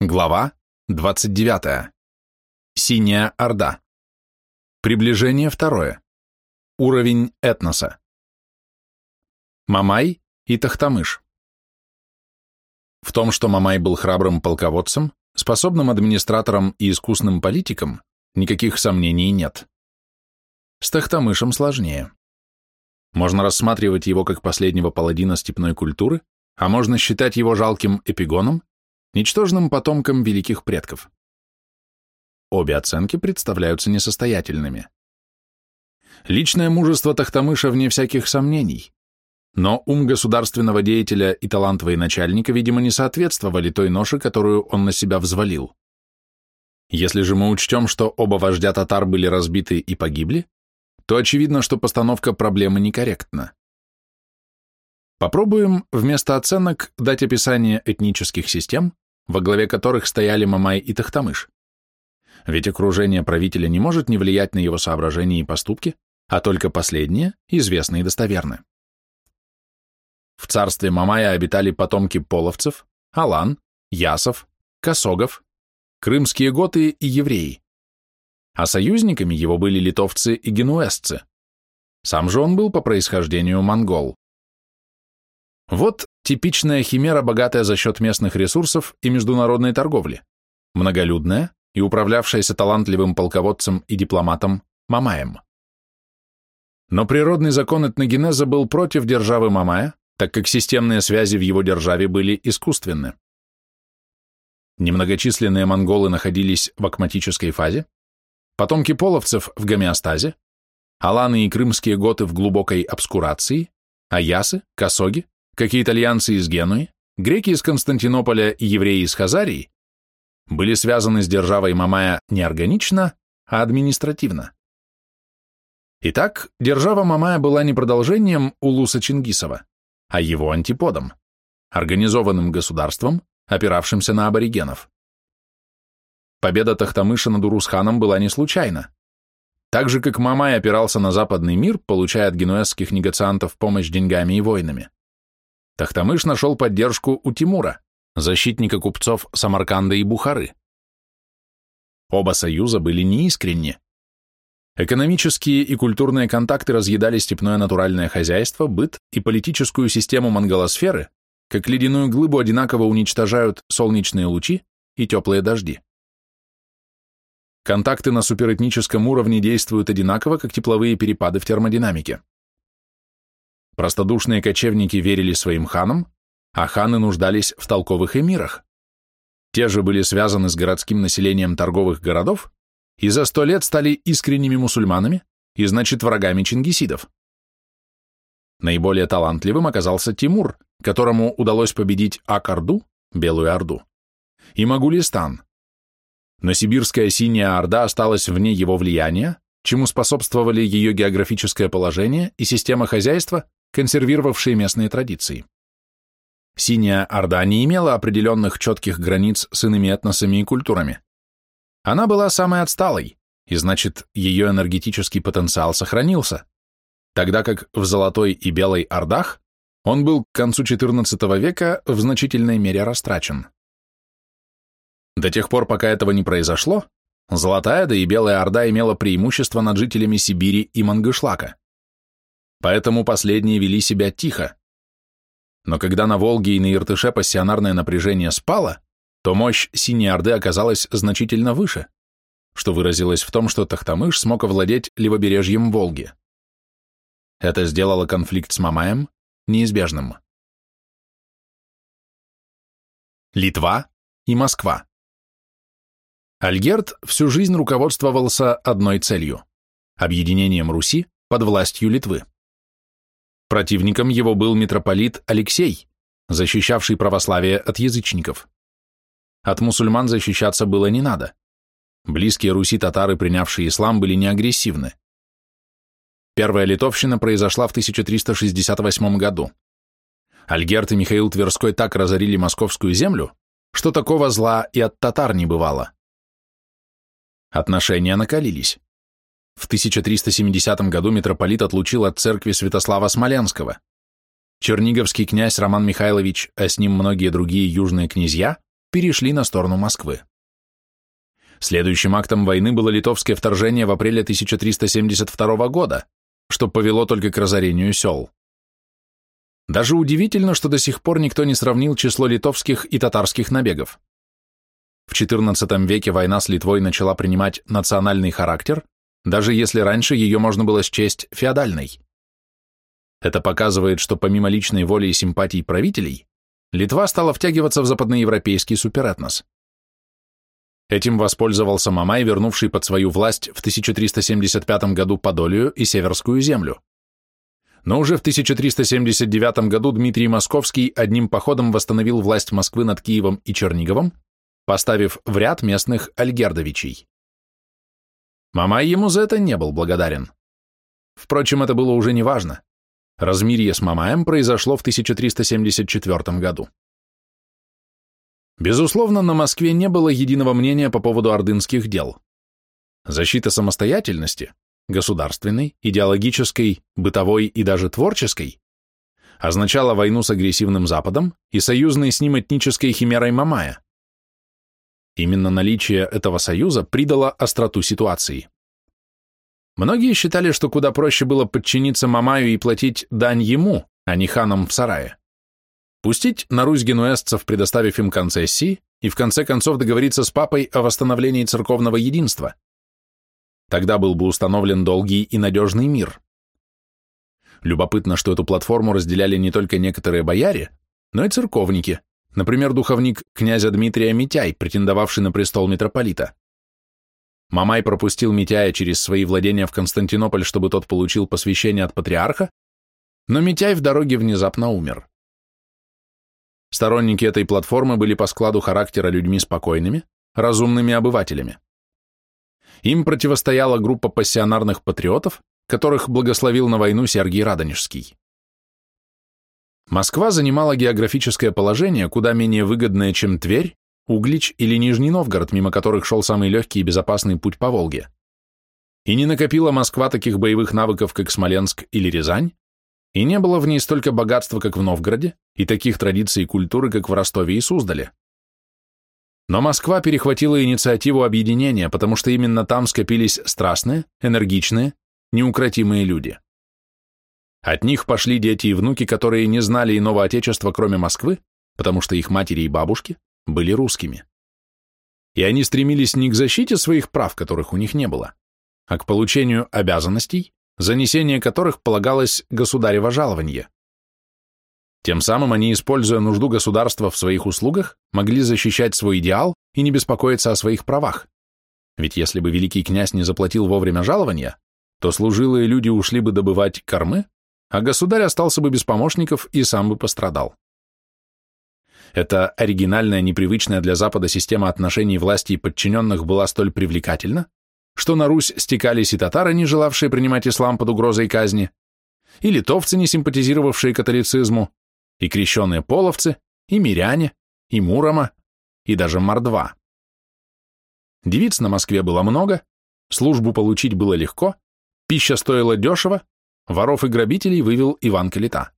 Глава 29. Синяя Орда. Приближение второе. Уровень этноса. Мамай и Тахтамыш. В том, что Мамай был храбрым полководцем, способным администратором и искусным политиком, никаких сомнений нет. С Тахтамышем сложнее. Можно рассматривать его как последнего паладина степной культуры, а можно считать его жалким эпигоном, ничтожным потомком великих предков. Обе оценки представляются несостоятельными. Личное мужество Тахтамыша вне всяких сомнений, но ум государственного деятеля и талант военачальника, видимо, не соответствовали той ноше, которую он на себя взвалил. Если же мы учтем, что оба вождя татар были разбиты и погибли, то очевидно, что постановка проблемы некорректна. Попробуем вместо оценок дать описание этнических систем, во главе которых стояли Мамай и Тахтамыш. Ведь окружение правителя не может не влиять на его соображения и поступки, а только последние известны и достоверны. В царстве Мамая обитали потомки половцев, алан, ясов, косогов, крымские готы и евреи. А союзниками его были литовцы и генуэзцы. Сам же он был по происхождению монгол. Вот типичная химера, богатая за счет местных ресурсов и международной торговли, многолюдная и управлявшаяся талантливым полководцем и дипломатом Мамаем. Но природный закон этногенеза был против державы Мамая, так как системные связи в его державе были искусственны. Немногочисленные монголы находились в акматической фазе, потомки половцев в гомеостазе, аланы и крымские готы в глубокой обскурации, а ясы, косоги как и итальянцы из Генуи, греки из Константинополя и евреи из Хазарии, были связаны с державой Мамая не органично, а административно. Итак, держава Мамая была не продолжением Улуса Чингисова, а его антиподом, организованным государством, опиравшимся на аборигенов. Победа Тахтамыша над Урусханом была не случайна. Так же, как Мамай опирался на западный мир, получая от генуэзских негациантов помощь деньгами и войнами, Тахтамыш нашел поддержку у Тимура, защитника купцов Самарканда и Бухары. Оба союза были неискренни. Экономические и культурные контакты разъедали степное натуральное хозяйство, быт и политическую систему монголосферы, как ледяную глыбу одинаково уничтожают солнечные лучи и теплые дожди. Контакты на суперэтническом уровне действуют одинаково, как тепловые перепады в термодинамике. Простодушные кочевники верили своим ханам, а ханы нуждались в толковых эмирах. Те же были связаны с городским населением торговых городов и за сто лет стали искренними мусульманами и, значит, врагами чингисидов. Наиболее талантливым оказался Тимур, которому удалось победить Ак-Орду, Белую Орду, и Магулистан. Но сибирская Синяя Орда осталась вне его влияния, чему способствовали ее географическое положение и система хозяйства, консервировавшие местные традиции. Синяя Орда не имела определенных четких границ с иными этносами и культурами. Она была самой отсталой, и значит, ее энергетический потенциал сохранился, тогда как в Золотой и Белой Ордах он был к концу XIV века в значительной мере растрачен. До тех пор, пока этого не произошло, Золотая да и Белая Орда имела преимущество над жителями Сибири и Мангышлака поэтому последние вели себя тихо. Но когда на Волге и на Иртыше пассионарное напряжение спало, то мощь Синей Орды оказалась значительно выше, что выразилось в том, что Тахтамыш смог овладеть левобережьем Волги. Это сделало конфликт с Мамаем неизбежным. Литва и Москва. Альгерт всю жизнь руководствовался одной целью – объединением Руси под властью Литвы. Противником его был митрополит Алексей, защищавший православие от язычников. От мусульман защищаться было не надо. Близкие Руси татары, принявшие ислам, были не агрессивны. Первая литовщина произошла в 1368 году. Альгерт и Михаил Тверской так разорили московскую землю, что такого зла и от татар не бывало. Отношения накалились. В 1370 году митрополит отлучил от церкви Святослава Смоленского. Черниговский князь Роман Михайлович, а с ним многие другие южные князья, перешли на сторону Москвы. Следующим актом войны было литовское вторжение в апреле 1372 года, что повело только к разорению сел. Даже удивительно, что до сих пор никто не сравнил число литовских и татарских набегов. В XIV веке война с Литвой начала принимать национальный характер, даже если раньше ее можно было счесть феодальной. Это показывает, что помимо личной воли и симпатий правителей, Литва стала втягиваться в западноевропейский суперэтнос. Этим воспользовался Мамай, вернувший под свою власть в 1375 году Подолию и Северскую землю. Но уже в 1379 году Дмитрий Московский одним походом восстановил власть Москвы над Киевом и Черниговым, поставив в ряд местных альгердовичей. Мамай ему за это не был благодарен. Впрочем, это было уже неважно. Размирье с Мамаем произошло в 1374 году. Безусловно, на Москве не было единого мнения по поводу ордынских дел. Защита самостоятельности, государственной, идеологической, бытовой и даже творческой, означала войну с агрессивным Западом и союзной с ним этнической химерой Мамая. Именно наличие этого союза придало остроту ситуации. Многие считали, что куда проще было подчиниться Мамаю и платить дань ему, а не ханам в сарае. Пустить на Русь генуэзцев, предоставив им концессии, и в конце концов договориться с папой о восстановлении церковного единства. Тогда был бы установлен долгий и надежный мир. Любопытно, что эту платформу разделяли не только некоторые бояре, но и церковники, например, духовник князя Дмитрия Митяй, претендовавший на престол митрополита. Мамай пропустил Митяя через свои владения в Константинополь, чтобы тот получил посвящение от патриарха, но Митяй в дороге внезапно умер. Сторонники этой платформы были по складу характера людьми спокойными, разумными обывателями. Им противостояла группа пассионарных патриотов, которых благословил на войну Сергий Радонежский. Москва занимала географическое положение, куда менее выгодное, чем Тверь Углич или Нижний Новгород, мимо которых шел самый легкий и безопасный путь по Волге. И не накопила Москва таких боевых навыков, как Смоленск или Рязань, и не было в ней столько богатства, как в Новгороде, и таких традиций и культуры, как в Ростове и Суздале. Но Москва перехватила инициативу объединения, потому что именно там скопились страстные, энергичные, неукротимые люди. От них пошли дети и внуки, которые не знали иного отечества, кроме Москвы, потому что их матери и бабушки были русскими. И они стремились не к защите своих прав, которых у них не было, а к получению обязанностей, занесение которых полагалось государево жалование. Тем самым они, используя нужду государства в своих услугах, могли защищать свой идеал и не беспокоиться о своих правах. Ведь если бы великий князь не заплатил вовремя жалования, то служилые люди ушли бы добывать кормы, а государь остался бы без помощников и сам бы пострадал. Эта оригинальная, непривычная для Запада система отношений власти и подчиненных была столь привлекательна, что на Русь стекались и татары, не желавшие принимать ислам под угрозой казни, и литовцы, не симпатизировавшие католицизму, и крещенные половцы, и миряне, и мурома, и даже мордва. Девиц на Москве было много, службу получить было легко, пища стоила дешево, воров и грабителей вывел Иван Калита.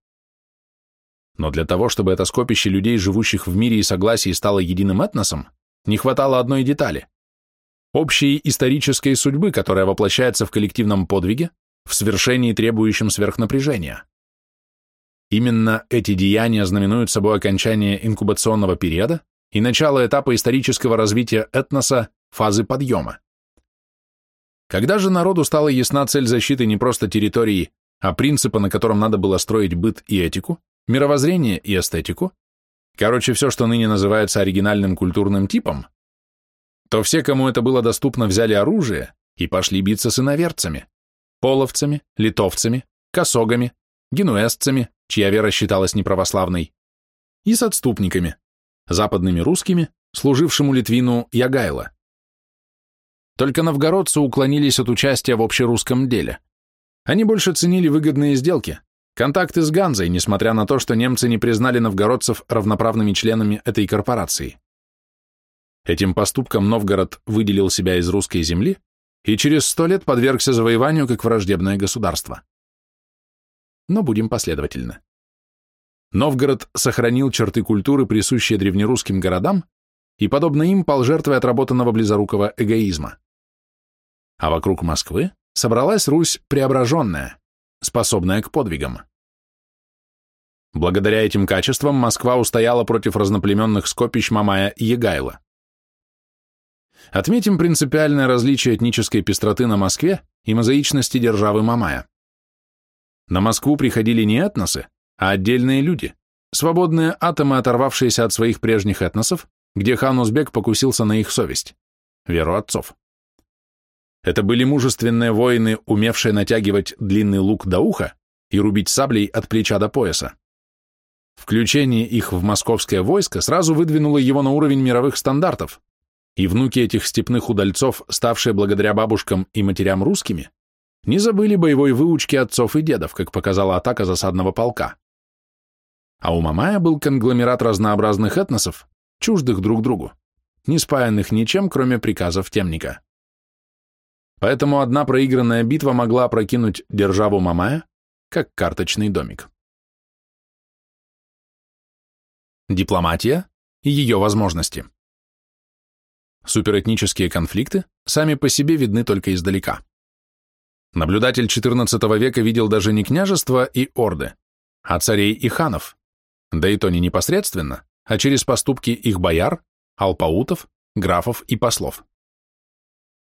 Но для того, чтобы это скопище людей, живущих в мире и согласии, стало единым этносом, не хватало одной детали – общей исторической судьбы, которая воплощается в коллективном подвиге, в свершении, требующем сверхнапряжения. Именно эти деяния знаменуют собой окончание инкубационного периода и начало этапа исторического развития этноса фазы подъема. Когда же народу стала ясна цель защиты не просто территории, а принципа, на котором надо было строить быт и этику, мировоззрение и эстетику, короче, все, что ныне называется оригинальным культурным типом, то все, кому это было доступно, взяли оружие и пошли биться с иноверцами, половцами, литовцами, косогами, генуэзцами, чья вера считалась неправославной, и с отступниками, западными русскими, служившему Литвину Ягайло. Только новгородцы уклонились от участия в общерусском деле. Они больше ценили выгодные сделки, Контакты с Ганзой, несмотря на то, что немцы не признали новгородцев равноправными членами этой корпорации. Этим поступком Новгород выделил себя из русской земли и через сто лет подвергся завоеванию как враждебное государство. Но будем последовательны. Новгород сохранил черты культуры, присущие древнерусским городам, и, подобно им, пал жертвой отработанного близорукого эгоизма. А вокруг Москвы собралась Русь преображенная, способная к подвигам. Благодаря этим качествам Москва устояла против разноплеменных скопищ Мамая и Егайла. Отметим принципиальное различие этнической пестроты на Москве и мозаичности державы Мамая. На Москву приходили не этносы, а отдельные люди, свободные атомы, оторвавшиеся от своих прежних этносов, где хан Узбек покусился на их совесть, веру отцов. Это были мужественные воины, умевшие натягивать длинный лук до уха и рубить саблей от плеча до пояса. Включение их в московское войско сразу выдвинуло его на уровень мировых стандартов, и внуки этих степных удальцов, ставшие благодаря бабушкам и матерям русскими, не забыли боевой выучки отцов и дедов, как показала атака засадного полка. А у Мамая был конгломерат разнообразных этносов, чуждых друг другу, не спаянных ничем, кроме приказов темника. Поэтому одна проигранная битва могла опрокинуть державу Мамая, как карточный домик. Дипломатия и ее возможности. Суперэтнические конфликты сами по себе видны только издалека. Наблюдатель XIV века видел даже не княжества и орды, а царей и ханов, да и то не непосредственно, а через поступки их бояр, алпаутов, графов и послов.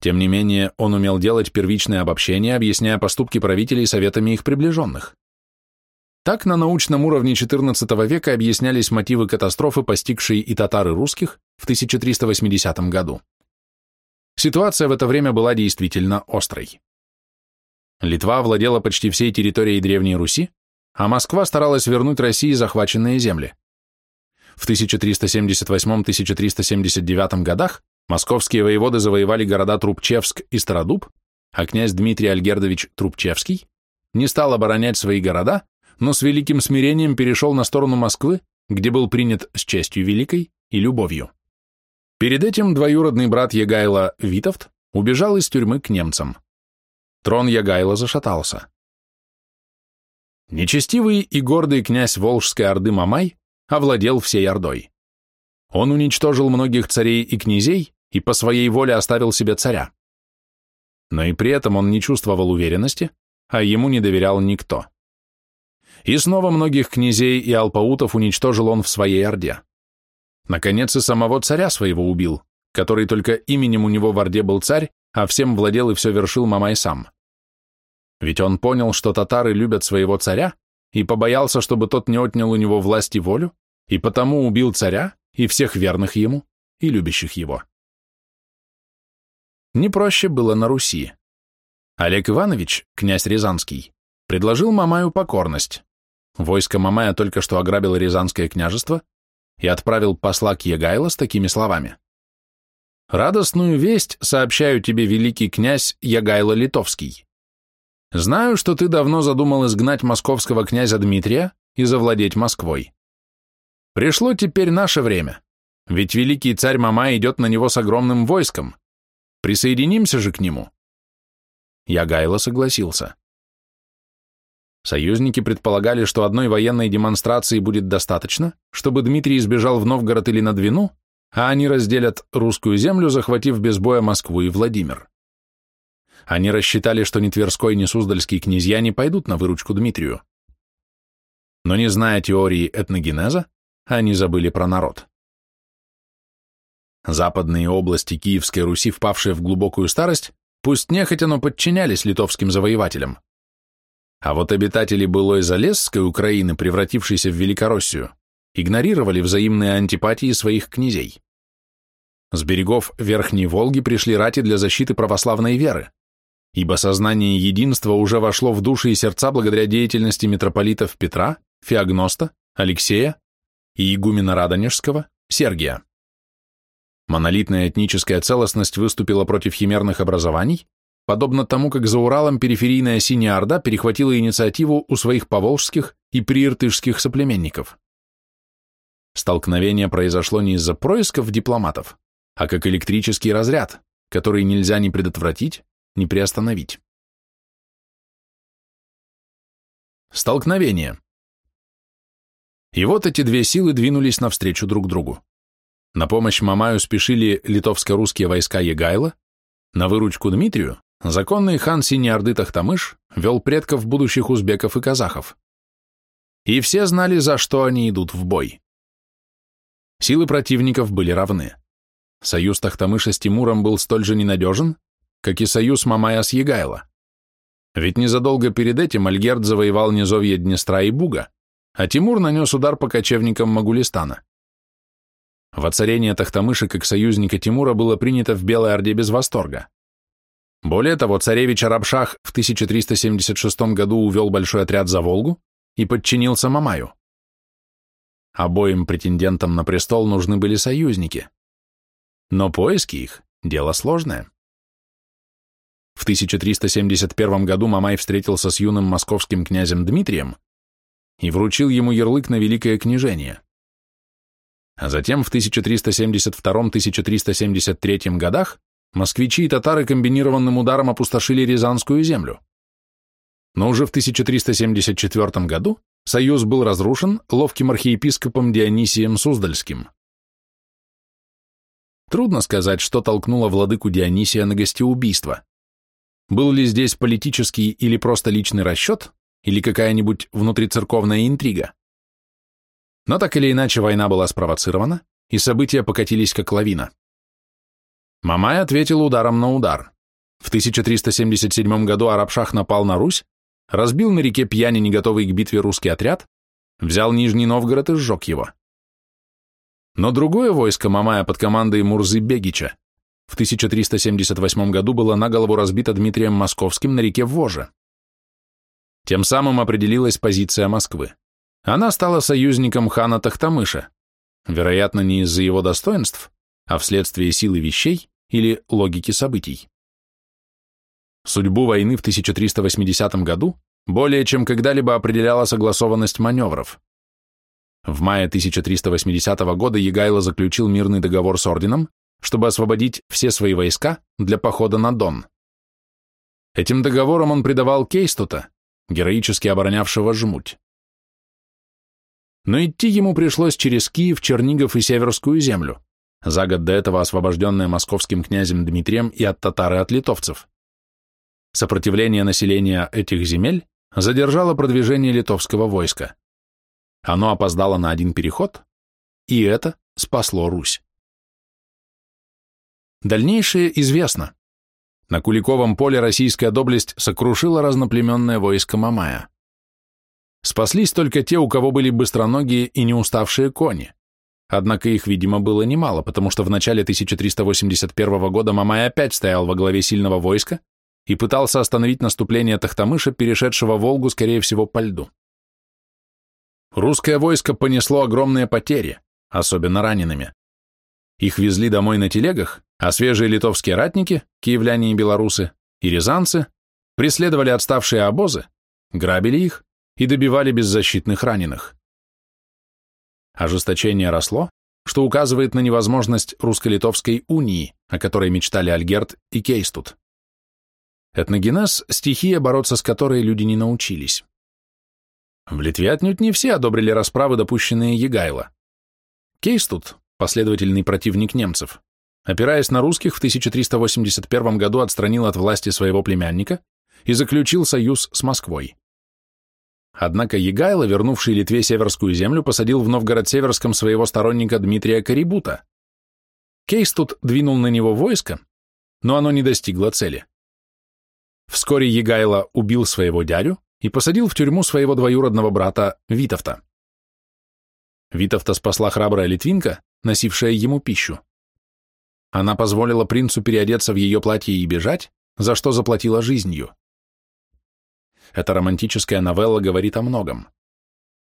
Тем не менее, он умел делать первичное обобщение, объясняя поступки правителей советами их приближенных. Так на научном уровне XIV века объяснялись мотивы катастрофы, постигшей и татар и русских в 1380 году. Ситуация в это время была действительно острой. Литва владела почти всей территорией Древней Руси, а Москва старалась вернуть России захваченные земли. В 1378-1379 годах московские воеводы завоевали города Трубчевск и Стародуб, а князь Дмитрий Альгердович Трубчевский не стал оборонять свои города, но с великим смирением перешел на сторону Москвы, где был принят с честью великой и любовью. Перед этим двоюродный брат Егайла Витовт убежал из тюрьмы к немцам. Трон Ягайла зашатался. Нечестивый и гордый князь Волжской Орды Мамай овладел всей Ордой. Он уничтожил многих царей и князей и по своей воле оставил себе царя. Но и при этом он не чувствовал уверенности, а ему не доверял никто. И снова многих князей и алпаутов уничтожил он в своей Орде. Наконец и самого царя своего убил, который только именем у него в Орде был царь, а всем владел и все вершил Мамай сам. Ведь он понял, что татары любят своего царя, и побоялся, чтобы тот не отнял у него власть и волю, и потому убил царя и всех верных ему и любящих его. Не проще было на Руси. Олег Иванович, князь Рязанский, предложил Мамаю покорность. Войско Мамая только что ограбило Рязанское княжество и отправил посла к Егайло с такими словами. Радостную весть сообщаю тебе, великий князь Ягайло Литовский. Знаю, что ты давно задумал изгнать московского князя Дмитрия и завладеть Москвой. Пришло теперь наше время, ведь великий царь Мама идет на него с огромным войском. Присоединимся же к нему. Ягайло согласился. Союзники предполагали, что одной военной демонстрации будет достаточно, чтобы Дмитрий избежал в Новгород или на Двину, а они разделят русскую землю, захватив без боя Москву и Владимир. Они рассчитали, что ни Тверской, ни Суздальские князья не пойдут на выручку Дмитрию. Но не зная теории этногенеза, они забыли про народ. Западные области Киевской Руси, впавшие в глубокую старость, пусть нехотя, но подчинялись литовским завоевателям. А вот обитатели былой Залесской Украины, превратившейся в Великороссию, игнорировали взаимные антипатии своих князей. С берегов Верхней Волги пришли рати для защиты православной веры, ибо сознание единства уже вошло в души и сердца благодаря деятельности митрополитов Петра, Феогноста, Алексея и игумена Радонежского, Сергия. Монолитная этническая целостность выступила против химерных образований, подобно тому, как за Уралом периферийная Синяя Орда перехватила инициативу у своих поволжских и прииртышских соплеменников. Столкновение произошло не из-за происков дипломатов, а как электрический разряд, который нельзя ни предотвратить, ни приостановить. Столкновение. И вот эти две силы двинулись навстречу друг другу. На помощь Мамаю спешили литовско-русские войска Егайла, на выручку Дмитрию законный хан Синьорды Тахтамыш вел предков будущих узбеков и казахов. И все знали, за что они идут в бой. Силы противников были равны. Союз Тахтамыша с Тимуром был столь же ненадежен, как и союз Мамая с Егайло. Ведь незадолго перед этим Альгерд завоевал низовье Днестра и Буга, а Тимур нанес удар по кочевникам Магулистана. Воцарение Тахтамыша как союзника Тимура было принято в Белой Орде без восторга. Более того, царевич Арабшах в 1376 году увел большой отряд за Волгу и подчинился Мамаю. Обоим претендентам на престол нужны были союзники. Но поиски их – дело сложное. В 1371 году Мамай встретился с юным московским князем Дмитрием и вручил ему ярлык на Великое княжение а затем в 1372-1373 годах москвичи и татары комбинированным ударом опустошили Рязанскую землю. Но уже в 1374 году союз был разрушен ловким архиепископом Дионисием Суздальским. Трудно сказать, что толкнуло владыку Дионисия на гостеубийство. Был ли здесь политический или просто личный расчет, или какая-нибудь внутрицерковная интрига? Но так или иначе война была спровоцирована, и события покатились как лавина. Мамай ответил ударом на удар. В 1377 году Арабшах напал на Русь, разбил на реке Пьяни не готовый к битве русский отряд, взял Нижний Новгород и сжег его. Но другое войско Мамая под командой Мурзы Бегича в 1378 году было на голову разбито Дмитрием Московским на реке Воже. Тем самым определилась позиция Москвы. Она стала союзником хана Тахтамыша, вероятно, не из-за его достоинств, а вследствие силы вещей или логики событий. Судьбу войны в 1380 году более чем когда-либо определяла согласованность маневров. В мае 1380 года Егайло заключил мирный договор с орденом, чтобы освободить все свои войска для похода на Дон. Этим договором он предавал Кейстута, героически оборонявшего Жмуть но идти ему пришлось через Киев, Чернигов и Северскую землю, за год до этого освобожденная московским князем Дмитрием и от татар и от литовцев. Сопротивление населения этих земель задержало продвижение литовского войска. Оно опоздало на один переход, и это спасло Русь. Дальнейшее известно. На Куликовом поле российская доблесть сокрушила разноплеменное войско Мамая. Спаслись только те, у кого были быстроногие и неуставшие кони. Однако их, видимо, было немало, потому что в начале 1381 года Мамай опять стоял во главе сильного войска и пытался остановить наступление Тахтамыша, перешедшего Волгу, скорее всего, по льду. Русское войско понесло огромные потери, особенно ранеными. Их везли домой на телегах, а свежие литовские ратники, киевляне и белорусы, и рязанцы преследовали отставшие обозы, грабили их и добивали беззащитных раненых. Ожесточение росло, что указывает на невозможность русско-литовской унии, о которой мечтали Альгерт и Кейстут. Этногенез – стихия, бороться с которой люди не научились. В Литве отнюдь не все одобрили расправы, допущенные Егайло. Кейстут, последовательный противник немцев, опираясь на русских, в 1381 году отстранил от власти своего племянника и заключил союз с Москвой. Однако Егайло, вернувший Литве Северскую землю, посадил в Новгород-Северском своего сторонника Дмитрия Карибута. Кейс тут двинул на него войско, но оно не достигло цели. Вскоре Егайло убил своего дядю и посадил в тюрьму своего двоюродного брата Витовта. Витовта спасла храбрая литвинка, носившая ему пищу. Она позволила принцу переодеться в ее платье и бежать, за что заплатила жизнью. Эта романтическая новелла говорит о многом.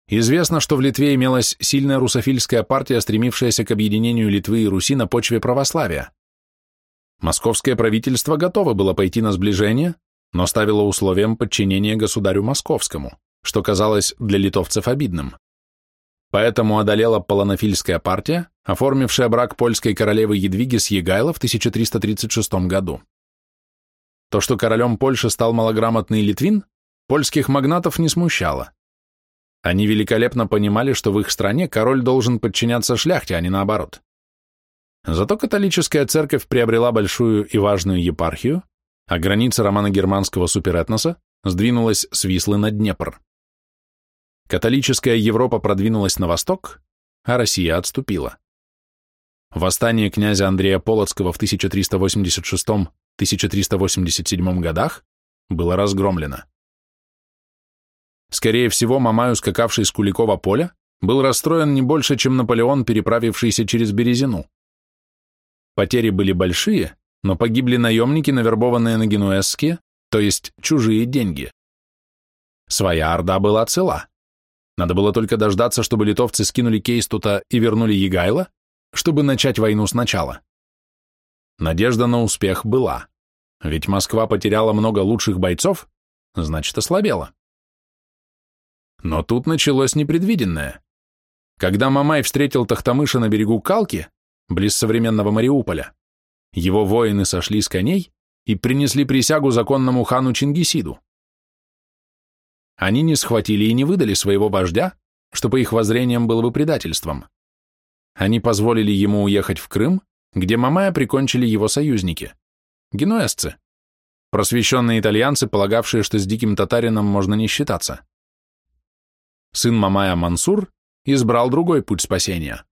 Известно, что в Литве имелась сильная русофильская партия, стремившаяся к объединению Литвы и Руси на почве православия. Московское правительство готово было пойти на сближение, но ставило условием подчинения государю московскому, что казалось для литовцев обидным. Поэтому одолела полонофильская партия, оформившая брак польской королевы Едвиги с Егайло в 1336 году. То, что королем Польши стал малограмотный Литвин, польских магнатов не смущало. Они великолепно понимали, что в их стране король должен подчиняться шляхте, а не наоборот. Зато католическая церковь приобрела большую и важную епархию, а граница романо-германского суперэтноса сдвинулась с Вислы на Днепр. Католическая Европа продвинулась на восток, а Россия отступила. Восстание князя Андрея Полоцкого в 1386-1387 годах было разгромлено. Скорее всего, Мамаю, скакавший с Куликова поля, был расстроен не больше, чем Наполеон, переправившийся через Березину. Потери были большие, но погибли наемники, навербованные на генуэзские, то есть чужие деньги. Своя орда была цела. Надо было только дождаться, чтобы литовцы скинули Кейстута и вернули Егайла, чтобы начать войну сначала. Надежда на успех была, ведь Москва потеряла много лучших бойцов, значит, ослабела. Но тут началось непредвиденное. Когда Мамай встретил Тахтамыша на берегу Калки, близ современного Мариуполя, его воины сошли с коней и принесли присягу законному хану Чингисиду. Они не схватили и не выдали своего вождя, что по их воззрениям было бы предательством. Они позволили ему уехать в Крым, где Мамая прикончили его союзники, генуэзцы, просвещенные итальянцы, полагавшие, что с диким татарином можно не считаться. Сын Мамая Мансур избрал другой путь спасения.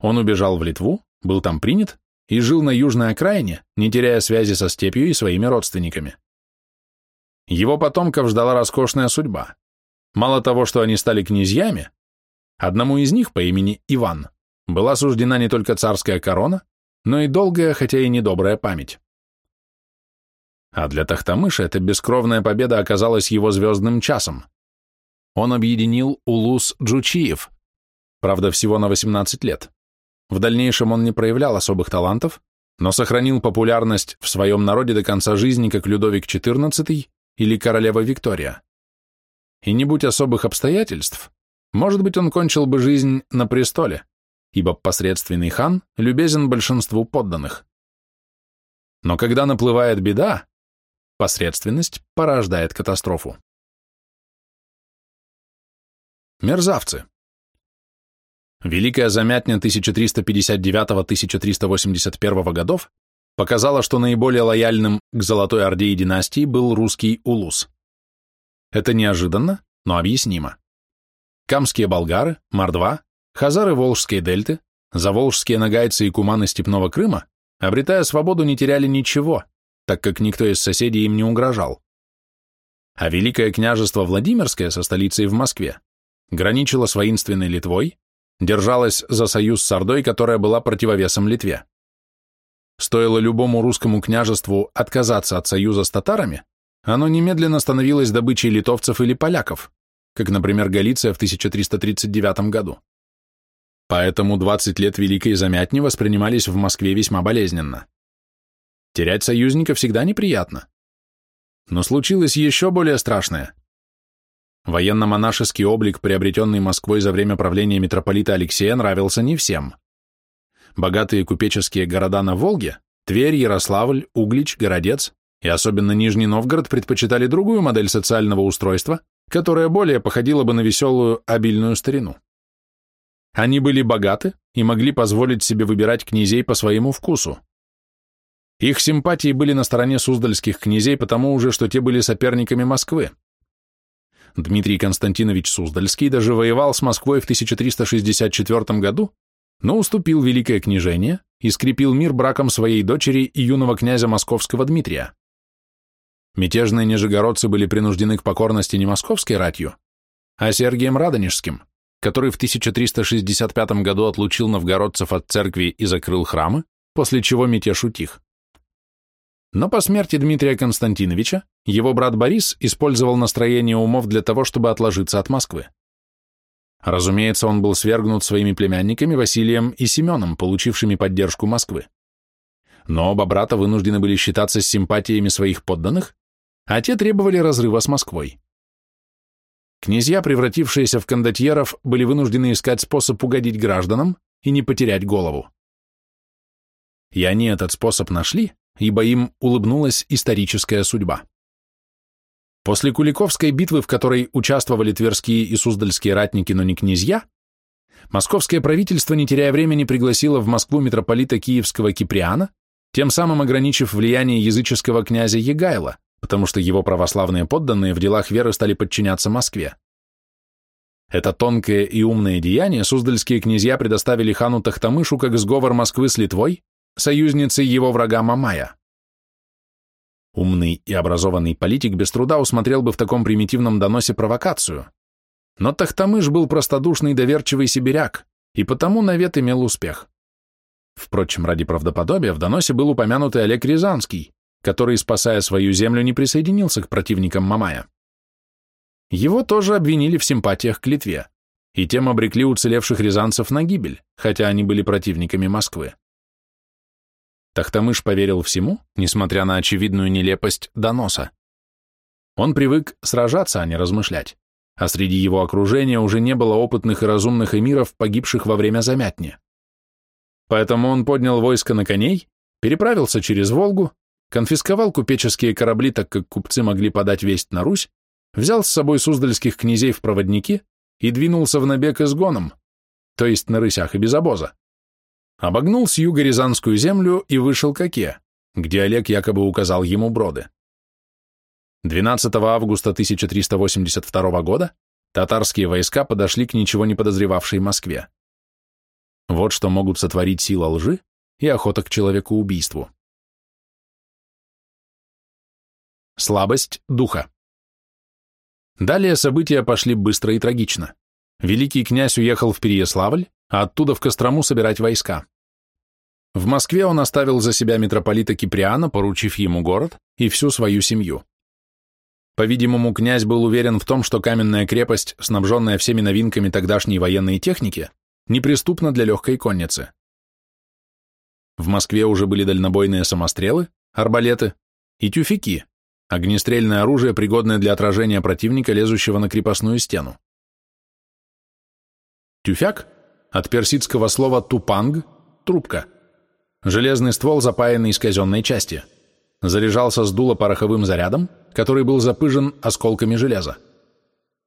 Он убежал в Литву, был там принят и жил на южной окраине, не теряя связи со степью и своими родственниками. Его потомков ждала роскошная судьба. Мало того, что они стали князьями, одному из них по имени Иван была суждена не только царская корона, но и долгая, хотя и недобрая память. А для Тахтамыша эта бескровная победа оказалась его звездным часом. Он объединил Улус Джучиев, правда, всего на 18 лет. В дальнейшем он не проявлял особых талантов, но сохранил популярность в своем народе до конца жизни, как Людовик XIV или королева Виктория. И не будь особых обстоятельств, может быть, он кончил бы жизнь на престоле, ибо посредственный хан любезен большинству подданных. Но когда наплывает беда, посредственность порождает катастрофу. Мерзавцы. Великая замятня 1359-1381 годов показала, что наиболее лояльным к Золотой Орде и династии был русский улус. Это неожиданно, но объяснимо. Камские болгары, мордва, хазары Волжской дельты, заволжские нагайцы и куманы Степного Крыма, обретая свободу, не теряли ничего, так как никто из соседей им не угрожал. А Великое княжество Владимирское со столицей в Москве граничило с воинственной Литвой, держалась за союз с Ордой, которая была противовесом Литве. Стоило любому русскому княжеству отказаться от союза с татарами, оно немедленно становилось добычей литовцев или поляков, как, например, Галиция в 1339 году. Поэтому 20 лет Великой Замятни воспринимались в Москве весьма болезненно. Терять союзника всегда неприятно. Но случилось еще более страшное. Военно-монашеский облик, приобретенный Москвой за время правления митрополита Алексея, нравился не всем. Богатые купеческие города на Волге, Тверь, Ярославль, Углич, Городец и особенно Нижний Новгород предпочитали другую модель социального устройства, которая более походила бы на веселую, обильную старину. Они были богаты и могли позволить себе выбирать князей по своему вкусу. Их симпатии были на стороне суздальских князей, потому уже, что те были соперниками Москвы. Дмитрий Константинович Суздальский даже воевал с Москвой в 1364 году, но уступил Великое княжение и скрепил мир браком своей дочери и юного князя московского Дмитрия. Мятежные нижегородцы были принуждены к покорности не московской ратью, а Сергием Радонежским, который в 1365 году отлучил новгородцев от церкви и закрыл храмы, после чего мятеж утих. Но по смерти Дмитрия Константиновича его брат Борис использовал настроение умов для того, чтобы отложиться от Москвы. Разумеется, он был свергнут своими племянниками Василием и Семеном, получившими поддержку Москвы. Но оба брата вынуждены были считаться с симпатиями своих подданных, а те требовали разрыва с Москвой. Князья, превратившиеся в кондотьеров, были вынуждены искать способ угодить гражданам и не потерять голову. И они этот способ нашли, ибо им улыбнулась историческая судьба. После Куликовской битвы, в которой участвовали тверские и суздальские ратники, но не князья, московское правительство, не теряя времени, пригласило в Москву митрополита Киевского Киприана, тем самым ограничив влияние языческого князя Егайла, потому что его православные подданные в делах веры стали подчиняться Москве. Это тонкое и умное деяние суздальские князья предоставили хану Тахтамышу как сговор Москвы с Литвой, союзницей его врага Мамая. Умный и образованный политик без труда усмотрел бы в таком примитивном доносе провокацию. Но Тахтамыш был простодушный доверчивый сибиряк, и потому навет имел успех. Впрочем, ради правдоподобия в доносе был упомянут и Олег Рязанский, который, спасая свою землю, не присоединился к противникам Мамая. Его тоже обвинили в симпатиях к Литве, и тем обрекли уцелевших рязанцев на гибель, хотя они были противниками Москвы. Тахтамыш поверил всему, несмотря на очевидную нелепость доноса. Он привык сражаться, а не размышлять, а среди его окружения уже не было опытных и разумных эмиров, погибших во время замятни. Поэтому он поднял войско на коней, переправился через Волгу, конфисковал купеческие корабли, так как купцы могли подать весть на Русь, взял с собой суздальских князей в проводники и двинулся в набег изгоном, то есть на рысях и без обоза. Обогнул с юга Рязанскую землю и вышел к Оке, где Олег якобы указал ему броды. 12 августа 1382 года татарские войска подошли к ничего не подозревавшей Москве. Вот что могут сотворить сила лжи и охота к человекоубийству. Слабость духа. Далее события пошли быстро и трагично. Великий князь уехал в Переяславль, а оттуда в Кострому собирать войска. В Москве он оставил за себя митрополита Киприана, поручив ему город и всю свою семью. По-видимому, князь был уверен в том, что каменная крепость, снабженная всеми новинками тогдашней военной техники, неприступна для легкой конницы. В Москве уже были дальнобойные самострелы, арбалеты и тюфяки, огнестрельное оружие, пригодное для отражения противника, лезущего на крепостную стену. Тюфяк от персидского слова «тупанг» – трубка. Железный ствол, запаянный из казенной части. Заряжался с дула пороховым зарядом, который был запыжен осколками железа.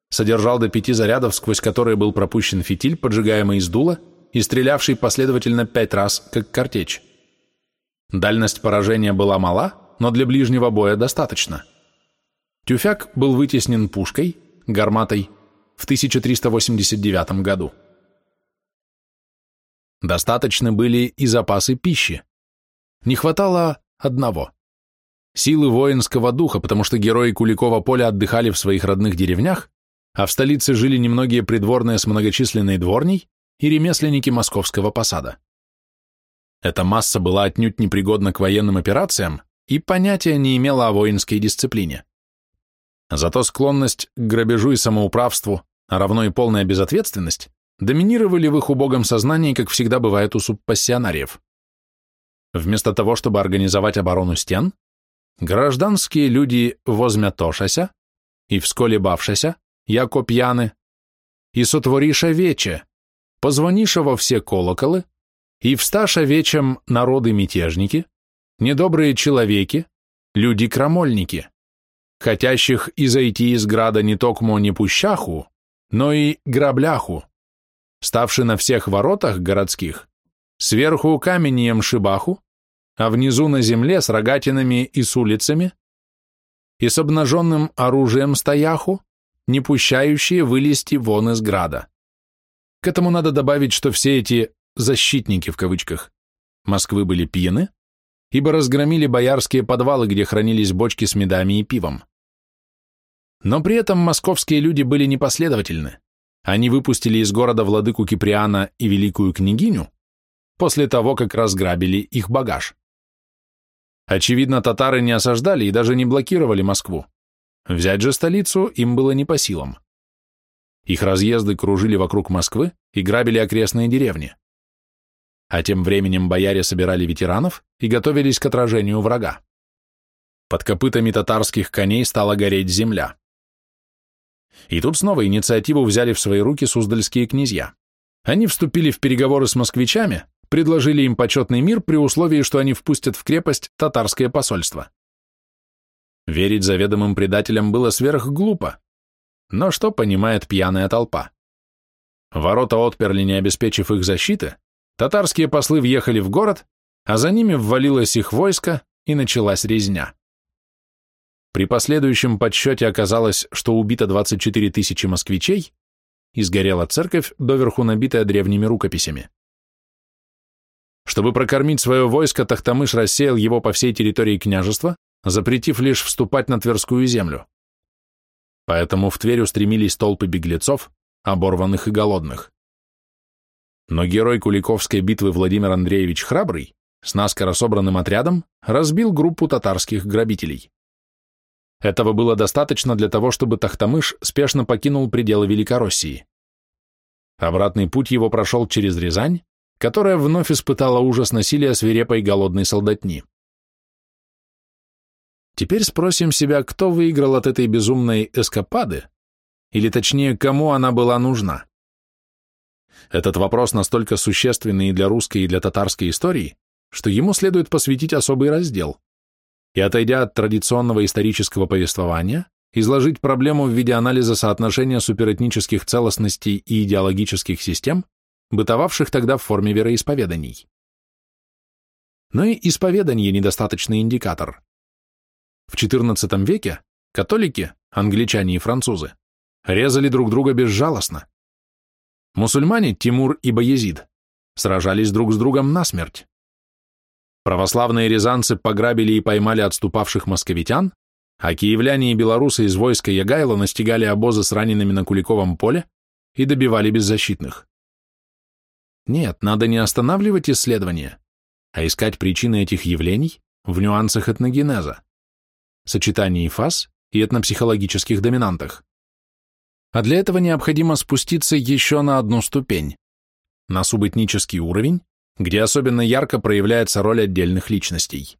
Содержал до пяти зарядов, сквозь которые был пропущен фитиль, поджигаемый из дула и стрелявший последовательно пять раз, как картечь. Дальность поражения была мала, но для ближнего боя достаточно. Тюфяк был вытеснен пушкой, гарматой, в 1389 году. Достаточно были и запасы пищи. Не хватало одного – силы воинского духа, потому что герои Куликова поля отдыхали в своих родных деревнях, а в столице жили немногие придворные с многочисленной дворней и ремесленники московского посада. Эта масса была отнюдь непригодна к военным операциям и понятия не имела о воинской дисциплине. Зато склонность к грабежу и самоуправству, а равно и полная безответственность, доминировали в их убогом сознании, как всегда бывает у субпассионариев. Вместо того, чтобы организовать оборону стен, гражданские люди возмятошася и всколебавшася, яко пьяны, и сотвориша вече, позвониша во все колоколы, и всташа вечем народы-мятежники, недобрые человеки, люди-крамольники, хотящих и зайти из града не токмо не пущаху, но и грабляху, ставший на всех воротах городских, сверху каменьем шибаху, а внизу на земле с рогатинами и с улицами, и с обнаженным оружием стояху, не пущающие вылезти вон из града. К этому надо добавить, что все эти «защитники» в кавычках Москвы были пьяны, ибо разгромили боярские подвалы, где хранились бочки с медами и пивом. Но при этом московские люди были непоследовательны. Они выпустили из города владыку Киприана и великую княгиню после того, как разграбили их багаж. Очевидно, татары не осаждали и даже не блокировали Москву. Взять же столицу им было не по силам. Их разъезды кружили вокруг Москвы и грабили окрестные деревни а тем временем бояре собирали ветеранов и готовились к отражению врага. Под копытами татарских коней стала гореть земля. И тут снова инициативу взяли в свои руки суздальские князья. Они вступили в переговоры с москвичами, предложили им почетный мир при условии, что они впустят в крепость татарское посольство. Верить заведомым предателям было сверхглупо. Но что понимает пьяная толпа? Ворота отперли, не обеспечив их защиты, татарские послы въехали в город, а за ними ввалилось их войско, и началась резня. При последующем подсчете оказалось, что убито 24 тысячи москвичей, и сгорела церковь, доверху набитая древними рукописями. Чтобы прокормить свое войско, Тахтамыш рассеял его по всей территории княжества, запретив лишь вступать на Тверскую землю. Поэтому в Тверь устремились толпы беглецов, оборванных и голодных. Но герой Куликовской битвы Владимир Андреевич Храбрый с наскоро собранным отрядом разбил группу татарских грабителей. Этого было достаточно для того, чтобы Тахтамыш спешно покинул пределы Великороссии. Обратный путь его прошел через Рязань, которая вновь испытала ужас насилия свирепой голодной солдатни. Теперь спросим себя, кто выиграл от этой безумной эскапады, или точнее, кому она была нужна. Этот вопрос настолько существенный и для русской, и для татарской истории, что ему следует посвятить особый раздел и, отойдя от традиционного исторического повествования, изложить проблему в виде анализа соотношения суперэтнических целостностей и идеологических систем, бытовавших тогда в форме вероисповеданий. Но и исповедание – недостаточный индикатор. В XIV веке католики, англичане и французы, резали друг друга безжалостно. Мусульмане, Тимур и Баязид, сражались друг с другом насмерть. Православные рязанцы пограбили и поймали отступавших московитян, а киевляне и белорусы из войска Ягайла настигали обозы с ранеными на Куликовом поле и добивали беззащитных. Нет, надо не останавливать исследования, а искать причины этих явлений в нюансах этногенеза, сочетании фаз и этнопсихологических доминантах. А для этого необходимо спуститься еще на одну ступень, на субэтнический уровень, где особенно ярко проявляется роль отдельных личностей.